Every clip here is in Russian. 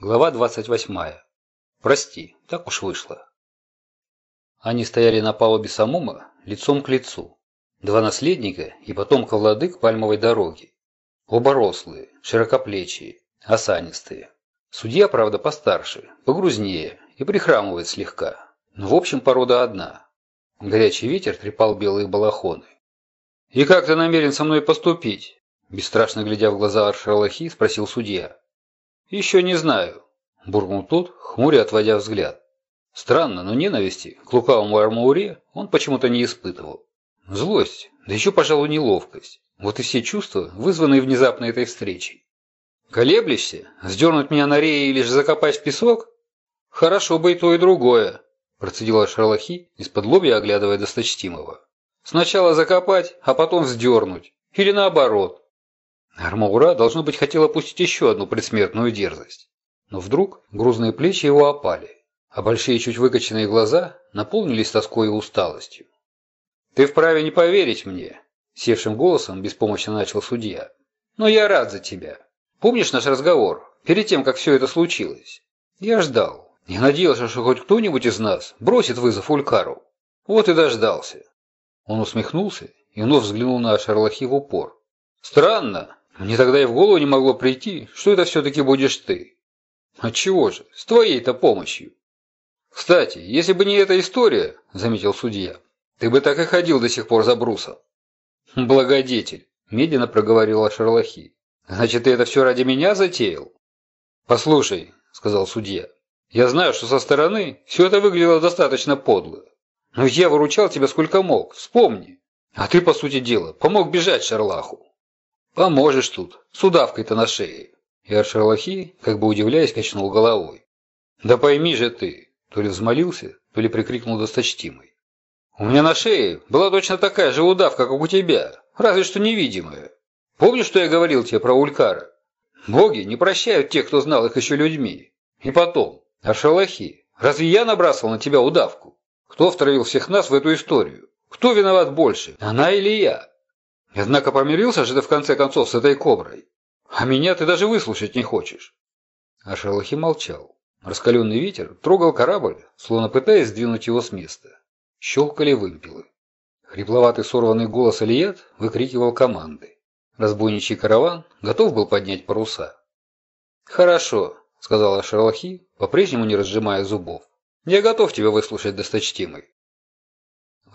Глава 28. Прости, так уж вышло. Они стояли на палубе Самума лицом к лицу. Два наследника и потомка владык пальмовой дороги. Оба рослые, широкоплечие, осанистые. Судья, правда, постарше, погрузнее и прихрамывает слегка. Но в общем порода одна. Горячий ветер трепал белые балахоны. «И как ты намерен со мной поступить?» Бесстрашно глядя в глаза Аршалахи, спросил судья. «Еще не знаю», – буркнул тот, хмуря отводя взгляд. Странно, но ненависти к лукавому Армауре он почему-то не испытывал. Злость, да еще, пожалуй, неловкость. Вот и все чувства, вызванные внезапно этой встречей. «Колеблешься? Сдернуть меня на рее или же закопать в песок?» «Хорошо бы и то, и другое», – процедила Шарлахи, из-под лобья оглядывая досточтимого. «Сначала закопать, а потом вздернуть. Или наоборот». Армаура, должно быть, хотел опустить еще одну предсмертную дерзость. Но вдруг грузные плечи его опали а большие чуть выкоченные глаза наполнились тоской и усталостью. «Ты вправе не поверить мне», – севшим голосом беспомощно начал судья. «Но я рад за тебя. Помнишь наш разговор, перед тем, как все это случилось? Я ждал. Я надеялся, что хоть кто-нибудь из нас бросит вызов Улькару. Вот и дождался». Он усмехнулся и вновь взглянул на Шарлахи в упор. «Странно. Мне тогда и в голову не могло прийти, что это все-таки будешь ты. Отчего же? С твоей-то помощью. «Кстати, если бы не эта история, — заметил судья, — ты бы так и ходил до сих пор за брусом». «Благодетель», — медленно проговорила Шарлахи. «Значит, ты это все ради меня затеял?» «Послушай», — сказал судья, — «я знаю, что со стороны все это выглядело достаточно подло. Но я выручал тебя сколько мог, вспомни. А ты, по сути дела, помог бежать Шарлаху. Поможешь тут, с удавкой-то на шее». И Шарлахи, как бы удивляясь, качнул головой. «Да пойми же ты, то ли взмолился, то ли прикрикнул досточтимый. «У меня на шее была точно такая же удавка, как у тебя, разве что невидимая. Помнишь, что я говорил тебе про Улькара? Боги не прощают тех, кто знал их еще людьми. И потом, Аршалахи, разве я набрасывал на тебя удавку? Кто втравил всех нас в эту историю? Кто виноват больше, она или я? Однако помирился же ты в конце концов с этой коброй. А меня ты даже выслушать не хочешь». Аршалахи молчал. Раскаленный ветер трогал корабль, словно пытаясь сдвинуть его с места. Щелкали вымпелы. Хрипловатый сорванный голос Алият выкрикивал команды. Разбойничий караван готов был поднять паруса. «Хорошо», — сказала Шарлахи, по-прежнему не разжимая зубов. «Я готов тебя выслушать, досточтимый».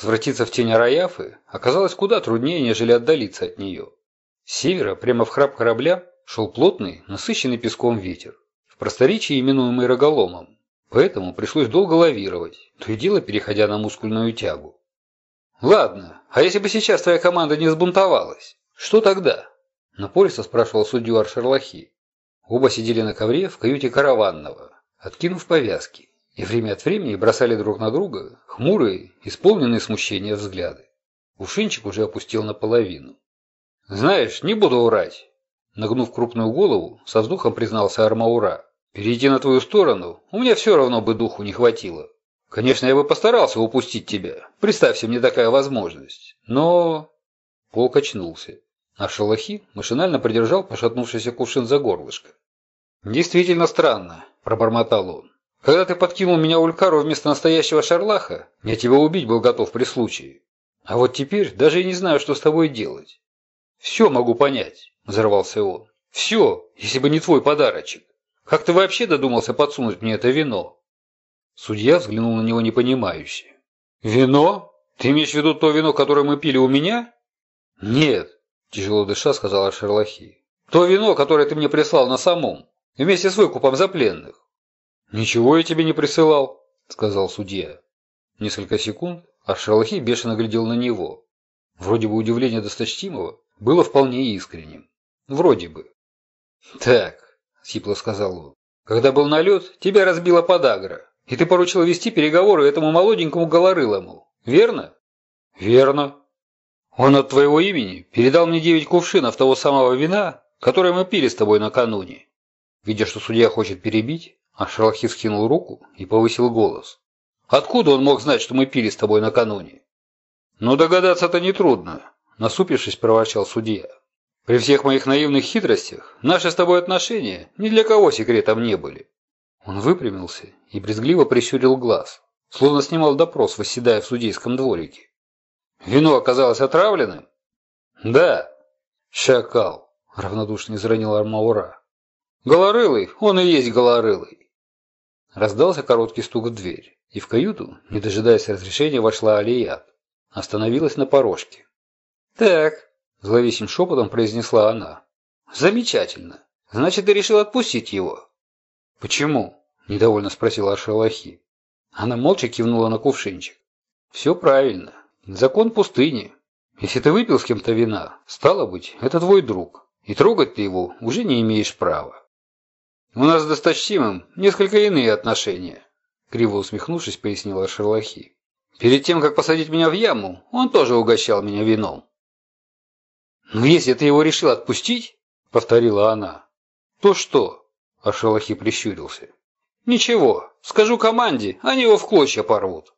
Возвратиться в тень Араяфы оказалось куда труднее, нежели отдалиться от нее. С севера, прямо в храп корабля, шел плотный, насыщенный песком ветер просторечии именуемый роголомом. Поэтому пришлось долго лавировать, то и дело переходя на мускульную тягу. «Ладно, а если бы сейчас твоя команда не сбунтовалась, что тогда?» Напористо спрашивал судью Аршерлахи. Оба сидели на ковре в каюте караванного, откинув повязки, и время от времени бросали друг на друга хмурые, исполненные смущения взгляды. Ушинчик уже опустил наполовину. «Знаешь, не буду врать», — нагнув крупную голову, со вздохом признался Армаура. Перейти на твою сторону у меня все равно бы духу не хватило. Конечно, я бы постарался упустить тебя. Представься мне такая возможность. Но...» Пол качнулся. А Шалахи машинально придержал пошатнувшийся кувшин за горлышко. «Действительно странно», – пробормотал он. «Когда ты подкинул меня Улькару вместо настоящего Шарлаха, я тебя убить был готов при случае. А вот теперь даже и не знаю, что с тобой делать». «Все могу понять», – взорвался он. «Все, если бы не твой подарочек. Как ты вообще додумался подсунуть мне это вино?» Судья взглянул на него непонимающе. «Вино? Ты имеешь в виду то вино, которое мы пили у меня?» «Нет», – тяжело дыша сказала Шерлахи. «То вино, которое ты мне прислал на самом, вместе с выкупом за пленных». «Ничего я тебе не присылал», – сказал судья. Несколько секунд, а Шерлахи бешено глядел на него. Вроде бы удивление досточтимого было вполне искренним. Вроде бы. «Так, сипло сказал он. «Когда был налет, тебя разбила подагра, и ты поручил вести переговоры этому молоденькому голорылому, верно?» «Верно. Он от твоего имени передал мне девять кувшинов того самого вина, которое мы пили с тобой накануне». Видя, что судья хочет перебить, Ашралхи скинул руку и повысил голос. «Откуда он мог знать, что мы пили с тобой накануне?» «Ну, догадаться-то нетрудно», – насупившись, проворчал судья. При всех моих наивных хитростях наши с тобой отношения ни для кого секретом не были. Он выпрямился и брезгливо прищурил глаз, словно снимал допрос, восседая в судейском дворике. Вино оказалось отравленным? Да. Шакал, равнодушно изранил Армаура. Голорылый, он и есть голорылый. Раздался короткий стук в дверь, и в каюту, не дожидаясь разрешения, вошла Алият. Остановилась на порожке. «Так», – зловещим шепотом произнесла она. «Замечательно. Значит, ты решил отпустить его?» «Почему?» – недовольно спросила Ашалахи. Она молча кивнула на кувшинчик. «Все правильно. Закон пустыни. Если ты выпил с кем-то вина, стало быть, это твой друг, и трогать ты его уже не имеешь права. У нас с Досточтимым несколько иные отношения», – криво усмехнувшись, пояснила Шерлахи. «Перед тем, как посадить меня в яму, он тоже угощал меня вином». «Но если ты его решил отпустить», – повторила она, – «то что?» А Шалахи прищурился. «Ничего, скажу команде, они его в клочья порвут».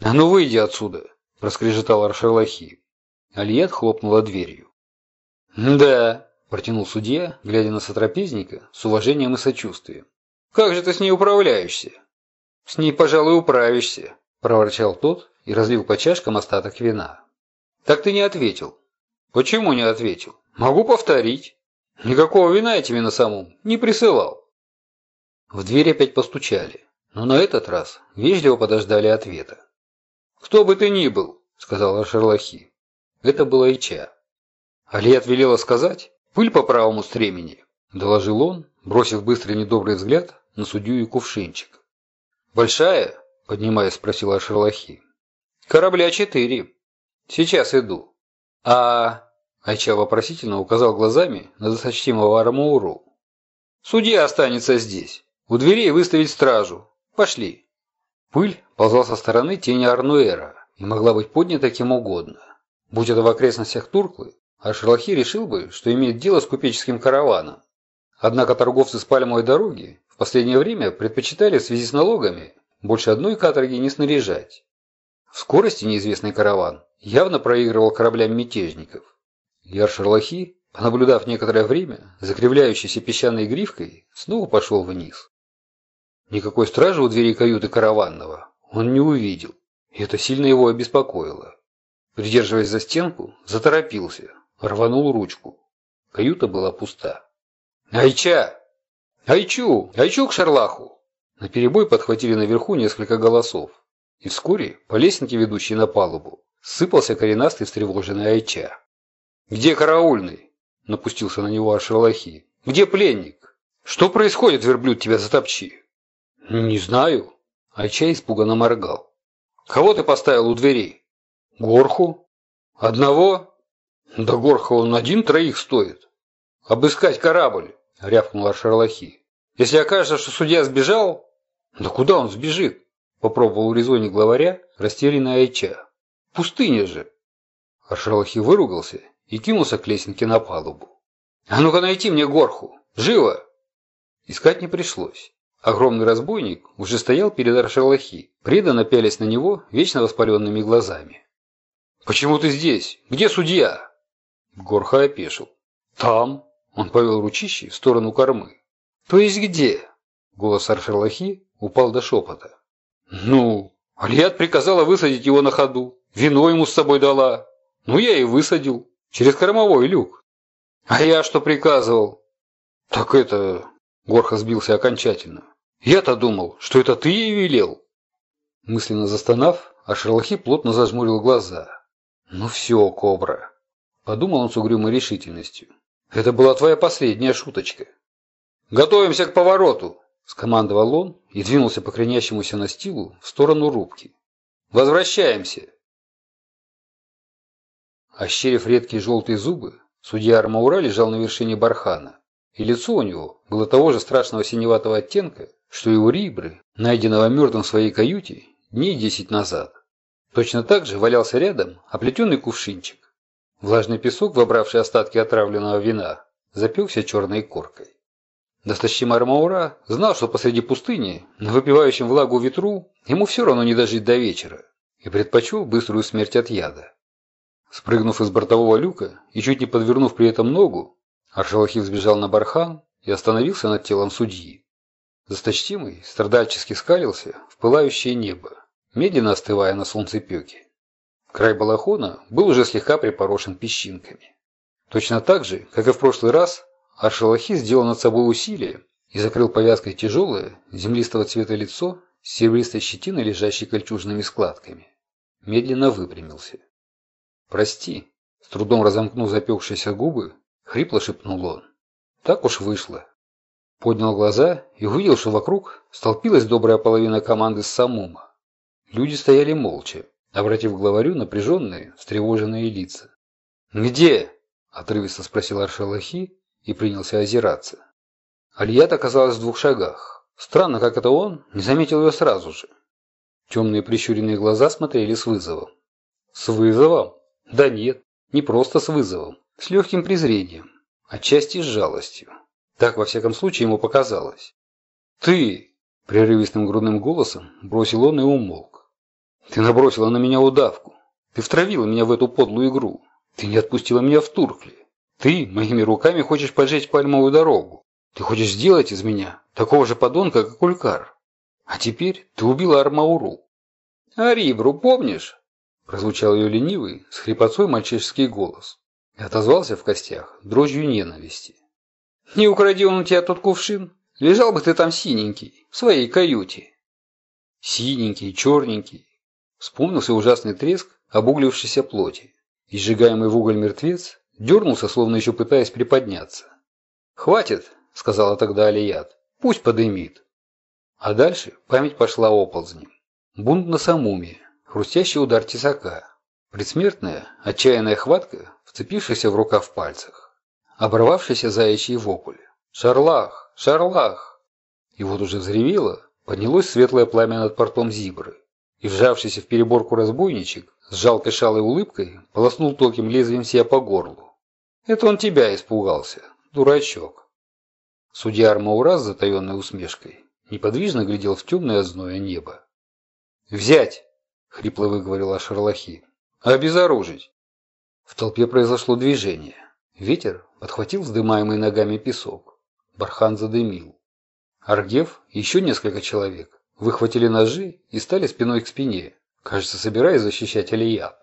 «А ну выйди отсюда!» – проскрежетал Аршалахи. Алиет хлопнула дверью. «Да», – протянул судья, глядя на сотрапезника с уважением и сочувствием. «Как же ты с ней управляешься?» «С ней, пожалуй, управишься», – проворчал тот и разлил по чашкам остаток вина. «Так ты не ответил». «Почему не ответил? Могу повторить». Никакого вина я тебе на самом не присылал. В дверь опять постучали, но на этот раз вежливо подождали ответа. «Кто бы ты ни был», — сказала Шерлахи. Это была Ича. Алият велела сказать «пыль по правому стремени», — доложил он, бросив быстрый недобрый взгляд на судью и кувшинчик. «Большая?» — поднимаясь, спросила Шерлахи. «Корабля четыре. Сейчас иду». «А Айча вопросительно указал глазами на досточтимого Армауру. «Судья останется здесь. У дверей выставить стражу. Пошли». Пыль ползла со стороны тени Арнуэра и могла быть поднята кем угодно. Будь это в окрестностях Турклы, а Шерлахи решил бы, что имеет дело с купеческим караваном. Однако торговцы с пальмовой дороги в последнее время предпочитали в связи с налогами больше одной каторги не снаряжать. В скорости неизвестный караван явно проигрывал кораблям мятежников. Яр Шерлахи, понаблюдав некоторое время, закривляющейся песчаной гривкой, снова пошел вниз. Никакой стражи у двери каюты караванного он не увидел, и это сильно его обеспокоило. Придерживаясь за стенку, заторопился, рванул ручку. Каюта была пуста. «Айча! Айчу! Айчу к Шарлаху!» На перебой подхватили наверху несколько голосов, и вскоре по лестнике, ведущей на палубу, сыпался коренастый встревоженный Айча. «Где караульный?» – напустился на него Ашерлахи. «Где пленник? Что происходит, верблюд, тебя затопчи?» «Не знаю». Айча испуганно моргал. «Кого ты поставил у дверей?» «Горху». «Одного?» «Да Горха он один троих стоит». «Обыскать корабль», – рявкнул Ашерлахи. «Если окажется, что судья сбежал...» «Да куда он сбежит?» – попробовал урезонить главаря растерянный Айча. «Пустыня же!» Аршалахи выругался и кинулся к лесенке на палубу. «А ну-ка найти мне горху! Живо!» Искать не пришлось. Огромный разбойник уже стоял перед Аршалахи, преданно пялись на него вечно воспаленными глазами. «Почему ты здесь? Где судья?» Горха опешил. «Там!» Он повел ручищей в сторону кормы. «То есть где?» Голос Аршалахи упал до шепота. «Ну, Алият приказала высадить его на ходу. Вино ему с собой дала. Ну, я и высадил. Через кормовой люк. А я что приказывал? Так это... Горха сбился окончательно. Я-то думал, что это ты ей велел. Мысленно застонав, а Шерлахи плотно зажмурил глаза. Ну все, кобра. Подумал он с угрюмой решительностью. Это была твоя последняя шуточка. Готовимся к повороту, скомандовал он и двинулся по кренящемуся настилу в сторону рубки. Возвращаемся. Ощерив редкие желтые зубы, судья Армаура лежал на вершине бархана, и лицо у него было того же страшного синеватого оттенка, что и у Рибры, найденного мертвым в своей каюте дней десять назад. Точно так же валялся рядом оплетенный кувшинчик. Влажный песок, вобравший остатки отравленного вина, запекся черной коркой. Досточтимый Армаура знал, что посреди пустыни, на выпивающем влагу ветру, ему все равно не дожить до вечера, и предпочел быструю смерть от яда. Спрыгнув из бортового люка и чуть не подвернув при этом ногу, Аршалахи сбежал на бархан и остановился над телом судьи. Засточтимый страдальчески скалился в пылающее небо, медленно остывая на солнцепеке. Край балахона был уже слегка припорошен песчинками. Точно так же, как и в прошлый раз, Аршалахи сделал над собой усилие и закрыл повязкой тяжелое, землистого цвета лицо с серебристой щетиной, лежащей кольчужными складками. Медленно выпрямился. «Прости», — с трудом разомкнув запекшиеся губы, хрипло шепнул он. «Так уж вышло». Поднял глаза и увидел, что вокруг столпилась добрая половина команды Самума. Люди стояли молча, обратив к главарю напряженные, встревоженные лица. «Где?» Отрывисто спросил Аршалахи и принялся озираться. Алият оказалась в двух шагах. Странно, как это он не заметил ее сразу же. Темные прищуренные глаза смотрели с вызовом. С вызовом? Да нет, не просто с вызовом. С легким презрением. Отчасти с жалостью. Так, во всяком случае, ему показалось. «Ты!» – прерывистым грудным голосом бросил он и умолк. «Ты набросила на меня удавку. Ты втравила меня в эту подлую игру. Ты не отпустила меня в Туркли. Ты моими руками хочешь поджечь пальмовую дорогу. Ты хочешь сделать из меня такого же подонка, как Улькар. А теперь ты убила Армауру. А Рибру помнишь? Прозвучал ее ленивый, с хрипотцой мальчишеский голос. И отозвался в костях дрожью ненависти. Не укради он у тебя тот кувшин. Лежал бы ты там синенький, в своей каюте. Синенький, черненький. Вспомнился ужасный треск обуглившейся плоти и сжигаемый в уголь мертвец дернулся, словно еще пытаясь приподняться. «Хватит», — сказала тогда Алият, — «пусть подымит». А дальше память пошла оползнем. Бунт на самуме, хрустящий удар тесака, предсмертная, отчаянная хватка, вцепившаяся в рукав в пальцах, оборвавшийся заячий вопль. «Шарлах! Шарлах!» И вот уже взревело, поднялось светлое пламя над портом Зибры, и вжавшийся в переборку разбойничек с жалкой шалой улыбкой полоснул тонким лезвием себя по горлу. «Это он тебя испугался, дурачок». Судья Армаура с затаенной усмешкой неподвижно глядел в темное озное небо. «Взять!» — хрипло выговорила Шарлахи. «Обезоружить!» В толпе произошло движение. Ветер подхватил вздымаемый ногами песок. Бархан задымил. Аргев и еще несколько человек выхватили ножи и стали спиной к спине, Кажется, собираясь защищать Алия.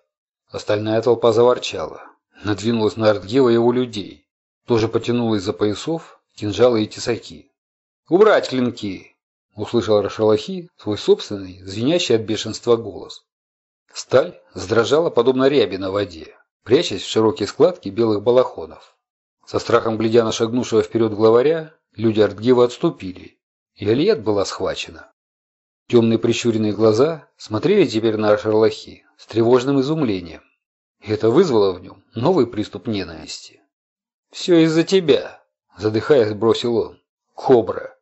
Остальная толпа заворчала. Надвинулась на Артгева его людей. Тоже потянулась за поясов, кинжалы и тесаки. «Убрать клинки!» – услышал Рашалахи свой собственный, звенящий от бешенства голос. Сталь задрожала подобно ряби на воде, прячась в широкие складки белых балахонов. Со страхом глядя на шагнувшего вперед главаря, люди Артгева отступили, и Алият была схвачена. Темные прищуренные глаза смотрели теперь на Шарлахи с тревожным изумлением. Это вызвало в нем новый приступ ненависти. «Все из-за тебя», – задыхаясь, бросил он. «Кобра».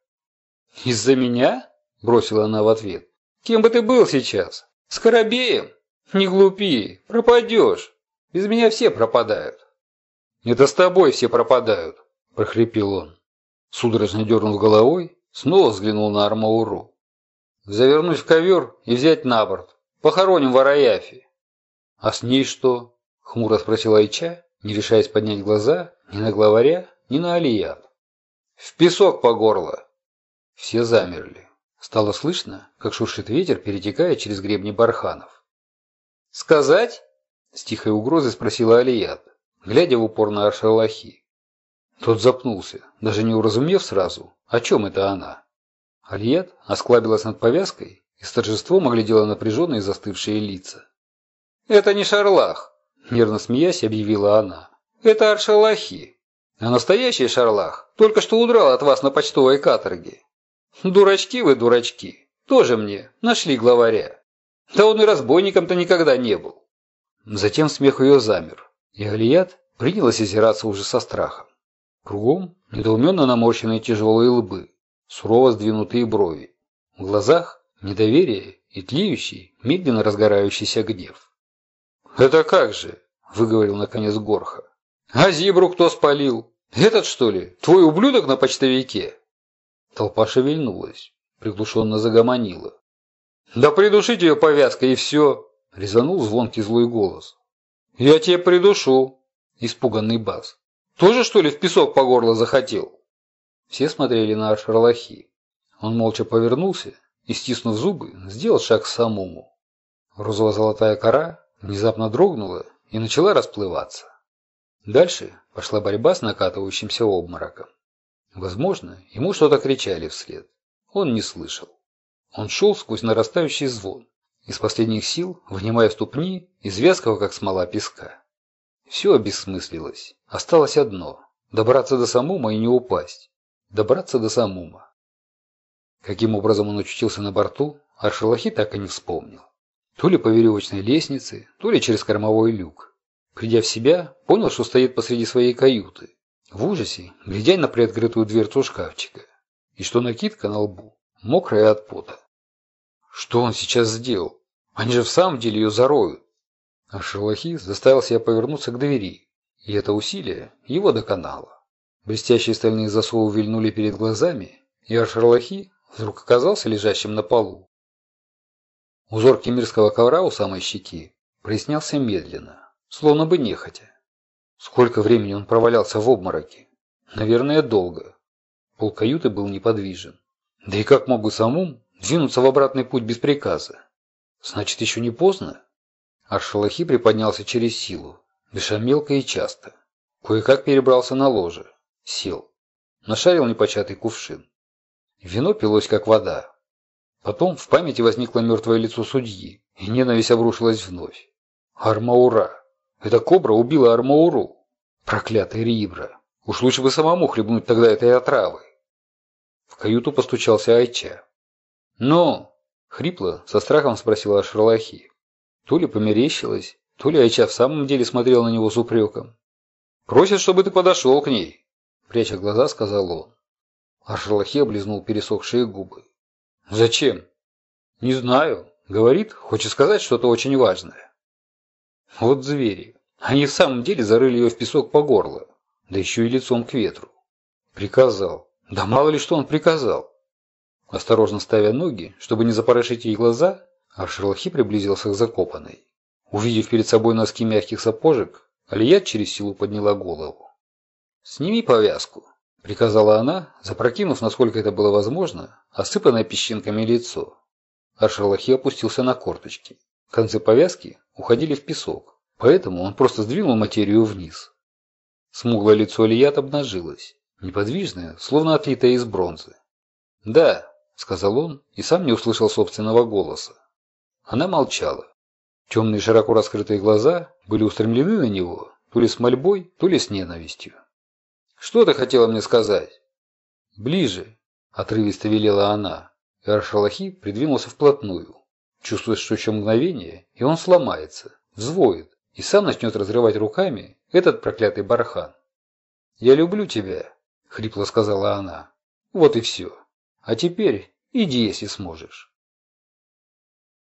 «Из-за меня?» – бросила она в ответ. «Кем бы ты был сейчас? Скоробеем? Не глупи, пропадешь. Без меня все пропадают». «Это с тобой все пропадают», – прохрипел он. Судорожно дернув головой, снова взглянул на Армауру. Завернуть в ковер и взять на борт. Похороним в Араяфе. А с ней что? Хмуро спросила Айча, не решаясь поднять глаза ни на главаря, ни на Алият. В песок по горло. Все замерли. Стало слышно, как шуршит ветер, перетекая через гребни барханов. «Сказать?» – с тихой угрозой спросила Алият, глядя в упор на Аршалахи. Тот запнулся, даже не уразумев сразу, о чем это она. Альет осклабилась над повязкой и с торжеством оглядела напряженные застывшие лица. «Это не шарлах!» – нервно смеясь объявила она. «Это аршалахи. А настоящий шарлах только что удрал от вас на почтовой каторге. Дурачки вы, дурачки. Тоже мне нашли главаря. Да он и разбойником-то никогда не был». Затем смех ее замер, и Алият принялась озираться уже со страхом. Кругом недоуменно наморщенные тяжелые лбы сурово сдвинутые брови. В глазах недоверие и тлеющий, медленно разгорающийся гнев. «Это как же?» – выговорил наконец Горха. «А зибру кто спалил? Этот, что ли? Твой ублюдок на почтовике?» Толпа шевельнулась, приглушенно загомонила. «Да придушить ее повязкой и все!» – резанул звонкий злой голос. «Я тебе придушу!» – испуганный бас. «Тоже, что ли, в песок по горло захотел?» Все смотрели на Шарлахи. Он молча повернулся и, стиснув зубы, сделал шаг к самому. Розово-золотая кора внезапно дрогнула и начала расплываться. Дальше пошла борьба с накатывающимся обмороком. Возможно, ему что-то кричали вслед. Он не слышал. Он шел сквозь нарастающий звон, из последних сил вынимая ступни из вязкого, как смола, песка. Все обессмыслилось. Осталось одно – добраться до Самума и не упасть. Добраться до Самума. Каким образом он очутился на борту, Аршалахи так и не вспомнил. То ли по веревочной лестнице, то ли через кормовой люк. Придя в себя, понял, что стоит посреди своей каюты. В ужасе, глядя на приоткрытую дверцу шкафчика. И что накидка на лбу мокрая от пота. Что он сейчас сделал? Они же в самом деле ее зароют. А заставил себя повернуться к двери. И это усилие его доконало. Блестящие стальные засовы вильнули перед глазами, и Аршерлахи вдруг оказался лежащим на полу. Узор кемирского ковра у самой щеки прояснялся медленно, словно бы нехотя. Сколько времени он провалялся в обмороке? Наверное, долго. Пол каюты был неподвижен. Да и как мог бы самум двинуться в обратный путь без приказа? Значит, еще не поздно? Аршалахи приподнялся через силу, дыша мелко и часто. Кое-как перебрался на ложе. Сел. Нашарил непочатый кувшин. Вино пилось, как вода. Потом в памяти возникло мертвое лицо судьи, и ненависть обрушилась вновь. Армаура. Эта кобра убила Армауру. Проклятый Рибра. Уж лучше бы самому хлебнуть тогда этой отравы. В каюту постучался Айча. «Ну?» — хрипло, со страхом спросила Шерлахи. То ли померещилась, то ли Айча в самом деле смотрел на него с упреком. «Просит, чтобы ты подошел к ней», — пряча глаза, сказал он. А Шерлахи облизнул пересохшие губы. «Зачем?» «Не знаю. Говорит, хочет сказать что-то очень важное». Вот звери. Они в самом деле зарыли ее в песок по горло, да еще и лицом к ветру. Приказал. Да мало ли что он приказал. Осторожно ставя ноги, чтобы не запорошить ей глаза, Аршерлахи приблизился к закопанной. Увидев перед собой носки мягких сапожек, Алият через силу подняла голову. «Сними повязку», — приказала она, запрокинув, насколько это было возможно, осыпанное песчинками лицо. Аршерлахи опустился на корточки. Концы повязки уходили в песок, поэтому он просто сдвинул материю вниз. Смуглое лицо Алият обнажилось, неподвижное, словно отлитое из бронзы. «Да», — сказал он и сам не услышал собственного голоса. Она молчала. Темные широко раскрытые глаза были устремлены на него то ли с мольбой, то ли с ненавистью. «Что ты хотела мне сказать?» «Ближе», — отрывисто велела она, и Аршалахи придвинулся вплотную. Чувствует, что еще мгновение, и он сломается, взвоет, и сам начнет разрывать руками этот проклятый бархан. «Я люблю тебя», — хрипло сказала она. «Вот и все. А теперь иди, если сможешь».